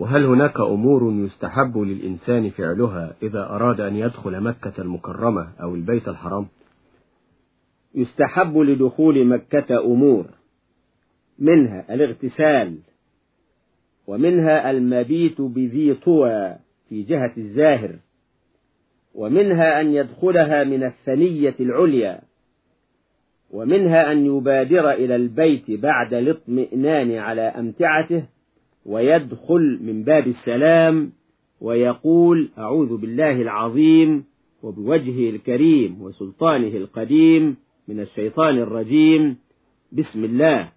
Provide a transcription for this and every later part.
وهل هناك أمور يستحب للإنسان فعلها إذا أراد أن يدخل مكة المكرمة أو البيت الحرام؟ يستحب لدخول مكة أمور منها الاغتسال ومنها المبيت بذي طوى في جهة الزاهر ومنها أن يدخلها من الثنية العليا ومنها أن يبادر إلى البيت بعد الاطمئنان على أمتعته ويدخل من باب السلام ويقول أعوذ بالله العظيم وبوجهه الكريم وسلطانه القديم من الشيطان الرجيم. بسم الله.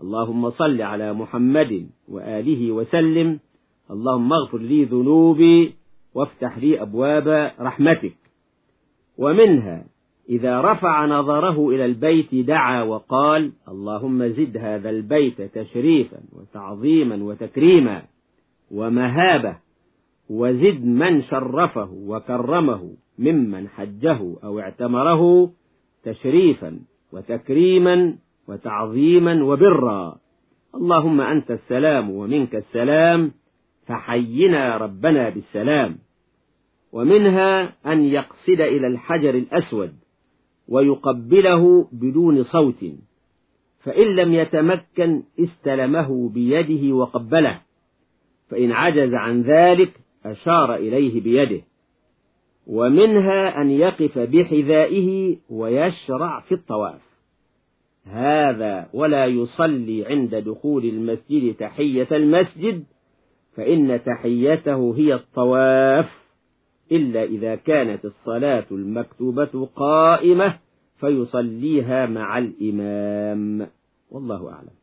اللهم صل على محمد وآله وسلم. اللهم اغفر لي ذنوبي وافتح لي أبواب رحمتك. ومنها إذا رفع نظره إلى البيت دعا وقال اللهم زد هذا البيت تشريفا وتعظيما وتكريما ومهابة وزد من شرفه وكرمه ممن حجه أو اعتمره تشريفا وتكريما وتعظيما وبرا. اللهم أنت السلام ومنك السلام فحينا ربنا بالسلام. ومنها أن يقصد إلى الحجر الأسود. ويقبله بدون صوت فإن لم يتمكن استلمه بيده وقبله فإن عجز عن ذلك أشار إليه بيده ومنها أن يقف بحذائه ويشرع في الطواف. هذا ولا يصلي عند دخول المسجد تحية المسجد فإن تحيته هي الطواف إلا إذا كانت الصلاة المكتوبة قائمة فيصليها مع الإمام. والله أعلم.